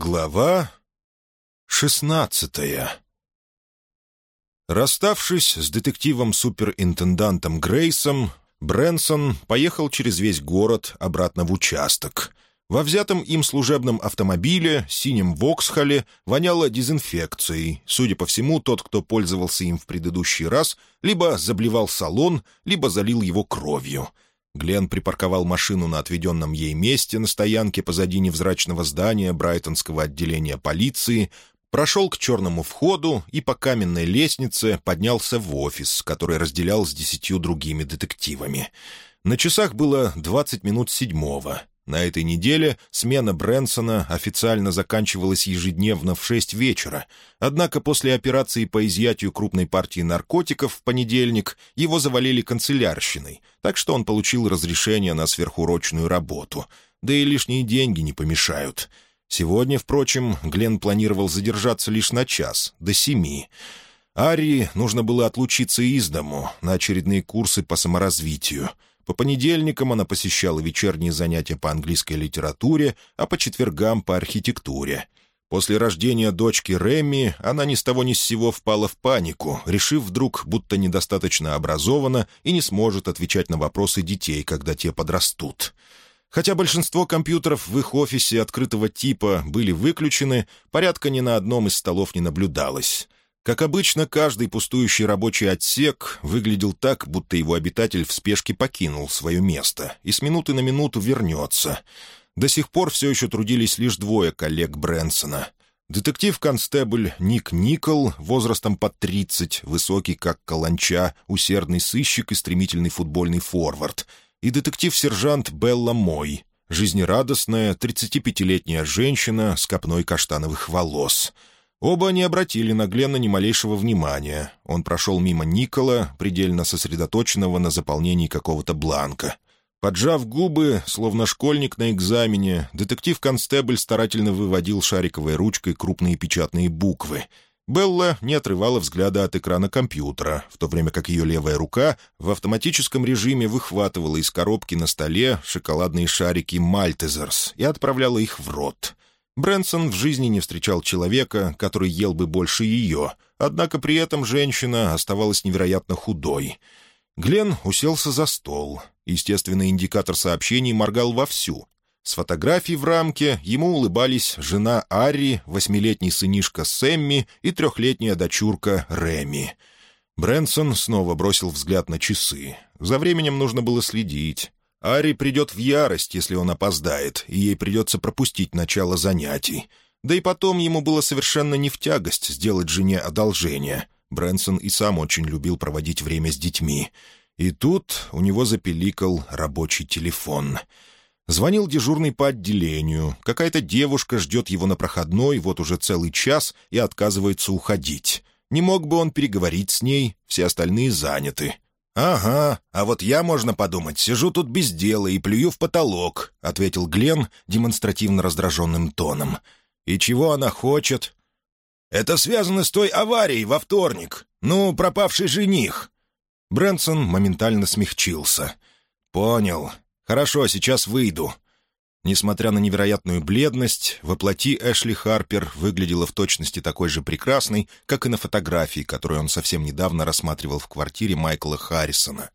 Глава шестнадцатая Расставшись с детективом-суперинтендантом Грейсом, Брэнсон поехал через весь город обратно в участок. Во взятом им служебном автомобиле, синем Воксхолле, воняло дезинфекцией. Судя по всему, тот, кто пользовался им в предыдущий раз, либо заблевал салон, либо залил его кровью — Глен припарковал машину на отведенном ей месте на стоянке позади невзрачного здания Брайтонского отделения полиции, прошел к черному входу и по каменной лестнице поднялся в офис, который разделял с десятью другими детективами. На часах было двадцать минут седьмого. На этой неделе смена Брэнсона официально заканчивалась ежедневно в шесть вечера, однако после операции по изъятию крупной партии наркотиков в понедельник его завалили канцелярщиной, так что он получил разрешение на сверхурочную работу. Да и лишние деньги не помешают. Сегодня, впрочем, Глен планировал задержаться лишь на час, до семи. Арии нужно было отлучиться из дому на очередные курсы по саморазвитию — по понедельникам она посещала вечерние занятия по английской литературе, а по четвергам — по архитектуре. После рождения дочки Рэмми она ни с того ни с сего впала в панику, решив вдруг, будто недостаточно образована и не сможет отвечать на вопросы детей, когда те подрастут. Хотя большинство компьютеров в их офисе открытого типа были выключены, порядка ни на одном из столов не наблюдалось. Как обычно, каждый пустующий рабочий отсек выглядел так, будто его обитатель в спешке покинул свое место и с минуты на минуту вернется. До сих пор все еще трудились лишь двое коллег Брэнсона. Детектив-констебль Ник Никол, возрастом под тридцать, высокий как каланча, усердный сыщик и стремительный футбольный форвард, и детектив-сержант Белла Мой, жизнерадостная, 35-летняя женщина с копной каштановых волос — Оба не обратили на Глена ни малейшего внимания. Он прошел мимо Никола, предельно сосредоточенного на заполнении какого-то бланка. Поджав губы, словно школьник на экзамене, детектив-констебль старательно выводил шариковой ручкой крупные печатные буквы. Белла не отрывала взгляда от экрана компьютера, в то время как ее левая рука в автоматическом режиме выхватывала из коробки на столе шоколадные шарики «Мальтезерс» и отправляла их в рот. Брэнсон в жизни не встречал человека, который ел бы больше ее, однако при этом женщина оставалась невероятно худой. Глен уселся за стол. Естественный индикатор сообщений моргал вовсю. С фотографий в рамке ему улыбались жена Арри, восьмилетний сынишка Сэмми и трехлетняя дочурка Реми. Брэнсон снова бросил взгляд на часы. За временем нужно было следить. Ари придет в ярость, если он опоздает, и ей придется пропустить начало занятий. Да и потом ему было совершенно не в тягость сделать жене одолжение. Брэнсон и сам очень любил проводить время с детьми. И тут у него запеликал рабочий телефон. Звонил дежурный по отделению. Какая-то девушка ждет его на проходной вот уже целый час и отказывается уходить. Не мог бы он переговорить с ней, все остальные заняты. «Ага, а вот я, можно подумать, сижу тут без дела и плюю в потолок», — ответил Глен демонстративно раздраженным тоном. «И чего она хочет?» «Это связано с той аварией во вторник. Ну, пропавший жених». Брэнсон моментально смягчился. «Понял. Хорошо, сейчас выйду. Несмотря на невероятную бледность, воплоти Эшли Харпер выглядела в точности такой же прекрасной, как и на фотографии, которую он совсем недавно рассматривал в квартире Майкла Харрисона.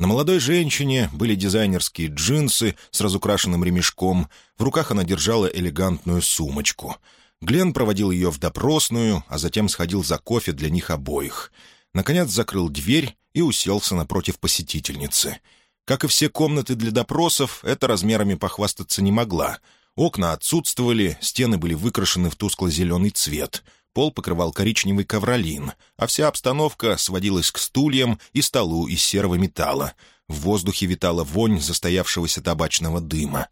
На молодой женщине были дизайнерские джинсы с разукрашенным ремешком, в руках она держала элегантную сумочку. Глен проводил ее в допросную, а затем сходил за кофе для них обоих. Наконец закрыл дверь и уселся напротив посетительницы — как и все комнаты для допросов, это размерами похвастаться не могла. Окна отсутствовали, стены были выкрашены в тускло-зеленый цвет, пол покрывал коричневый ковролин, а вся обстановка сводилась к стульям и столу из серого металла. В воздухе витала вонь застоявшегося табачного дыма.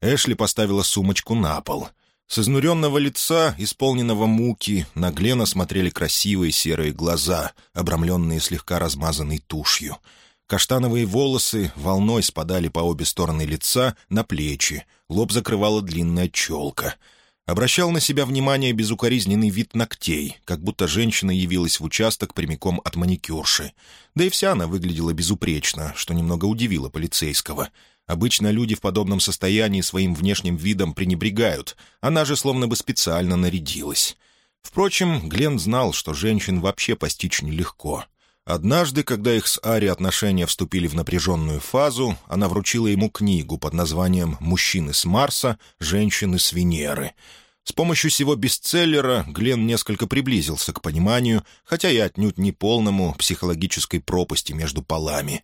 Эшли поставила сумочку на пол. С изнуренного лица, исполненного муки, на Глена смотрели красивые серые глаза, обрамленные слегка размазанной тушью — Каштановые волосы волной спадали по обе стороны лица на плечи, лоб закрывала длинная челка. Обращал на себя внимание безукоризненный вид ногтей, как будто женщина явилась в участок прямиком от маникюрши. Да и вся она выглядела безупречно, что немного удивило полицейского. Обычно люди в подобном состоянии своим внешним видом пренебрегают. Она же словно бы специально нарядилась. Впрочем, Глен знал, что женщин вообще постичь нелегко. Однажды, когда их с Ари отношения вступили в напряженную фазу, она вручила ему книгу под названием «Мужчины с Марса, женщины с Венеры». С помощью сего бестселлера Глен несколько приблизился к пониманию, хотя и отнюдь не полному психологической пропасти между полами.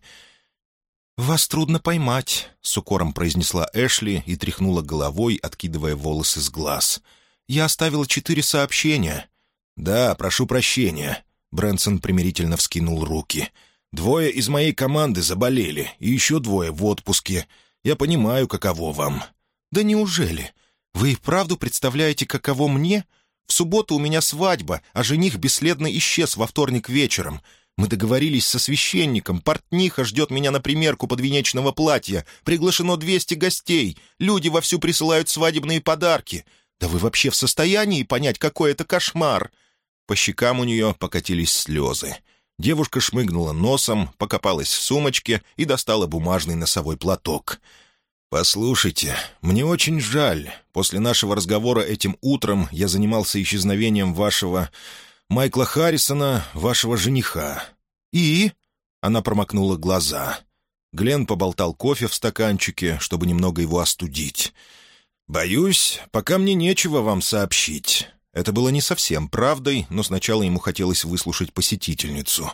«Вас трудно поймать», — с укором произнесла Эшли и тряхнула головой, откидывая волосы с глаз. «Я оставила четыре сообщения». «Да, прошу прощения». Брэнсон примирительно вскинул руки. «Двое из моей команды заболели, и еще двое в отпуске. Я понимаю, каково вам». «Да неужели? «Вы и вправду представляете, каково мне? В субботу у меня свадьба, а жених бесследно исчез во вторник вечером. Мы договорились со священником, портниха ждет меня на примерку подвенечного платья, приглашено 200 гостей, люди вовсю присылают свадебные подарки. Да вы вообще в состоянии понять, какой это кошмар?» По щекам у нее покатились слезы. Девушка шмыгнула носом, покопалась в сумочке и достала бумажный носовой платок — «Послушайте, мне очень жаль. После нашего разговора этим утром я занимался исчезновением вашего... Майкла Харрисона, вашего жениха». «И?» — она промокнула глаза. Глен поболтал кофе в стаканчике, чтобы немного его остудить. «Боюсь, пока мне нечего вам сообщить». Это было не совсем правдой, но сначала ему хотелось выслушать посетительницу.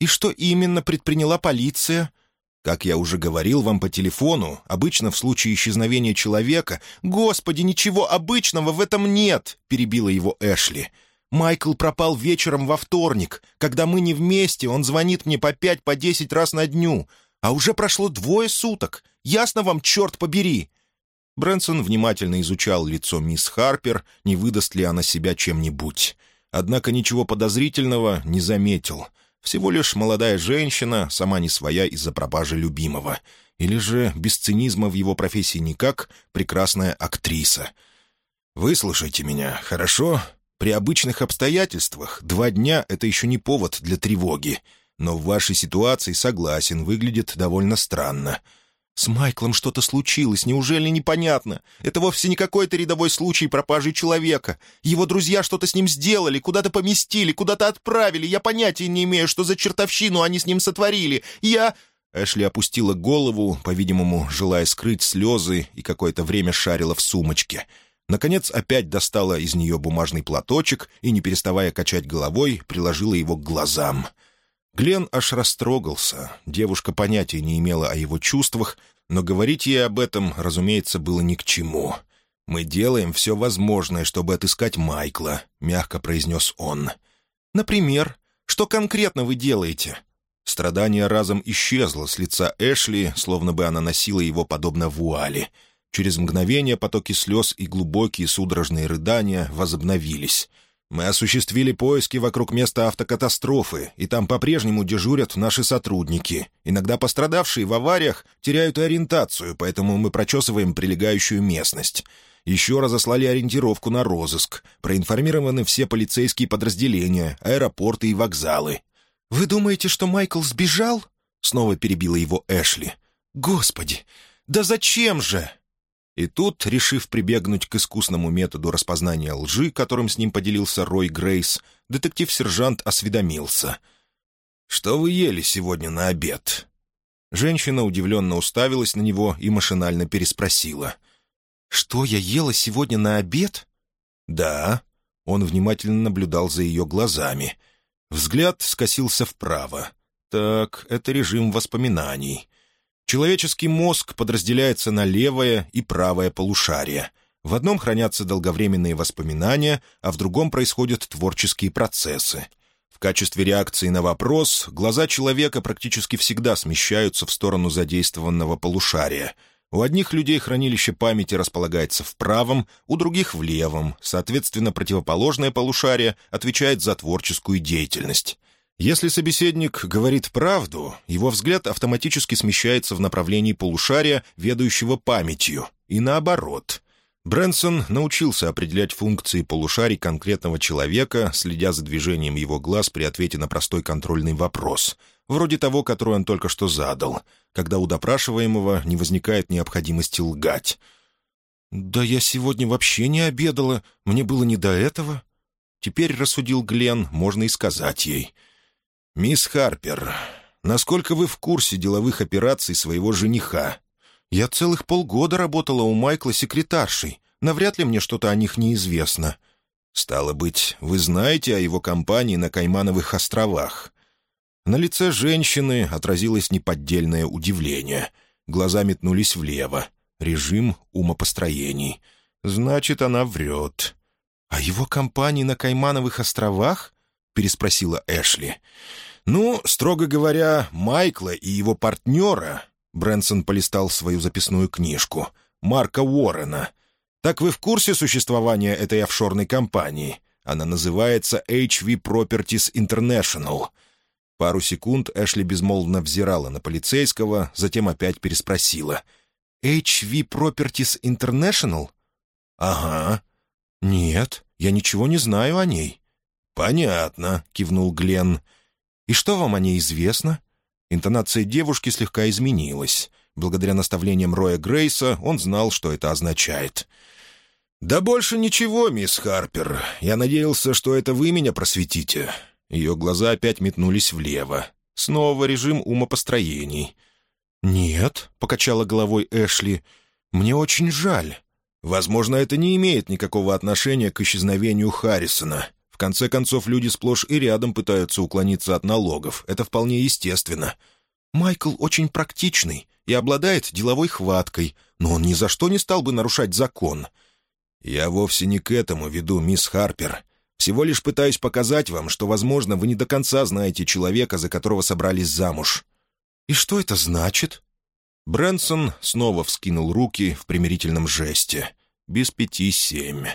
«И что именно предприняла полиция?» Как я уже говорил вам по телефону, обычно в случае исчезновения человека... «Господи, ничего обычного в этом нет!» — перебила его Эшли. «Майкл пропал вечером во вторник. Когда мы не вместе, он звонит мне по пять, по десять раз на дню. А уже прошло двое суток. Ясно вам, черт побери!» Брэнсон внимательно изучал лицо мисс Харпер, не выдаст ли она себя чем-нибудь. Однако ничего подозрительного не заметил — всего лишь молодая женщина, сама не своя из-за пропажи любимого. Или же без цинизма в его профессии никак, прекрасная актриса. «Выслушайте меня, хорошо? При обычных обстоятельствах два дня — это еще не повод для тревоги. Но в вашей ситуации, согласен, выглядит довольно странно. «С Майклом что-то случилось, неужели непонятно? Это вовсе не какой-то рядовой случай пропажи человека. Его друзья что-то с ним сделали, куда-то поместили, куда-то отправили. Я понятия не имею, что за чертовщину они с ним сотворили. Я...» Эшли опустила голову, по-видимому, желая скрыть слезы, и какое-то время шарила в сумочке. Наконец опять достала из нее бумажный платочек и, не переставая качать головой, приложила его к глазам — Глен аж растрогался. Девушка понятия не имела о его чувствах, но говорить ей об этом, разумеется, было ни к чему. «Мы делаем все возможное, чтобы отыскать Майкла», — мягко произнес он. «Например, что конкретно вы делаете?» Страдание разом исчезло с лица Эшли, словно бы она носила его подобно вуали. Через мгновение потоки слез и глубокие судорожные рыдания возобновились — мы осуществили поиски вокруг места автокатастрофы, и там по-прежнему дежурят наши сотрудники. Иногда пострадавшие в авариях теряют ориентацию, поэтому мы прочесываем прилегающую местность. Еще разослали ориентировку на розыск. Проинформированы все полицейские подразделения, аэропорты и вокзалы. «Вы думаете, что Майкл сбежал?» Снова перебила его Эшли. «Господи, да зачем же?» И тут, решив прибегнуть к искусному методу распознания лжи, которым с ним поделился Рой Грейс, детектив-сержант осведомился. «Что вы ели сегодня на обед?» Женщина удивленно уставилась на него и машинально переспросила. «Что я ела сегодня на обед?» «Да». Он внимательно наблюдал за ее глазами. Взгляд скосился вправо. «Так, это режим воспоминаний. Человеческий мозг подразделяется на левое и правое полушария. В одном хранятся долговременные воспоминания, а в другом происходят творческие процессы. В качестве реакции на вопрос глаза человека практически всегда смещаются в сторону задействованного полушария. У одних людей хранилище памяти располагается в правом, у других — в левом. Соответственно, противоположное полушарие отвечает за творческую деятельность. Если собеседник говорит правду, его взгляд автоматически смещается в направлении полушария, ведающего памятью, и наоборот. Брэнсон научился определять функции полушарий конкретного человека, следя за движением его глаз при ответе на простой контрольный вопрос, вроде того, который он только что задал. когда у допрашиваемого не возникает необходимости лгать. «Да я сегодня вообще не обедала, мне было не до этого». Теперь, рассудил Глен, можно и сказать ей. «Мисс Харпер, насколько вы в курсе деловых операций своего жениха?» «Я целых полгода работала у Майкла секретаршей. Навряд ли мне что-то о них неизвестно». «Стало быть, вы знаете о его компании на Каймановых островах?» На лице женщины отразилось неподдельное удивление. Глаза метнулись влево. Режим умопостроений. «Значит, она врет». «А его компании на Каймановых островах?» — переспросила Эшли. «Ну, строго говоря, Майкла и его партнера...» Брэнсон полистал свою записную книжку. «Марка Уоррена. Так вы в курсе существования этой офшорной компании? Она называется HV Properties International». Пару секунд Эшли безмолвно взирала на полицейского, затем опять переспросила. «HV Properties International?» «Ага». «Нет, я ничего не знаю о ней». «Понятно», — кивнул Гленн. «И что вам о ней известно?» Интонация девушки слегка изменилась. Благодаря наставлениям Роя Грейса он знал, что это означает. «Да больше ничего, мисс Харпер. Я надеялся, что это вы меня просветите». Ее глаза опять метнулись влево. Снова режим умопостроений. «Нет», — покачала головой Эшли, — «мне очень жаль. Возможно, это не имеет никакого отношения к исчезновению Харрисона. В конце концов, люди сплошь и рядом пытаются уклониться от налогов. Это вполне естественно. Майкл очень практичный и обладает деловой хваткой, но он ни за что не стал бы нарушать закон. Я вовсе не к этому веду, мисс Харпер. Всего лишь пытаюсь показать вам, что, возможно, вы не до конца знаете человека, за которого собрались замуж. «И что это значит?» Брэнсон снова вскинул руки в примирительном жесте. Без пяти семь.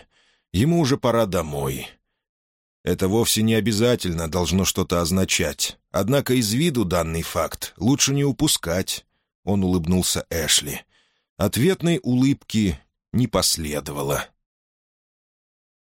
Ему уже пора домой. Это вовсе не обязательно должно что-то означать. Однако из виду данный факт лучше не упускать. Он улыбнулся Эшли. Ответной улыбки не последовало.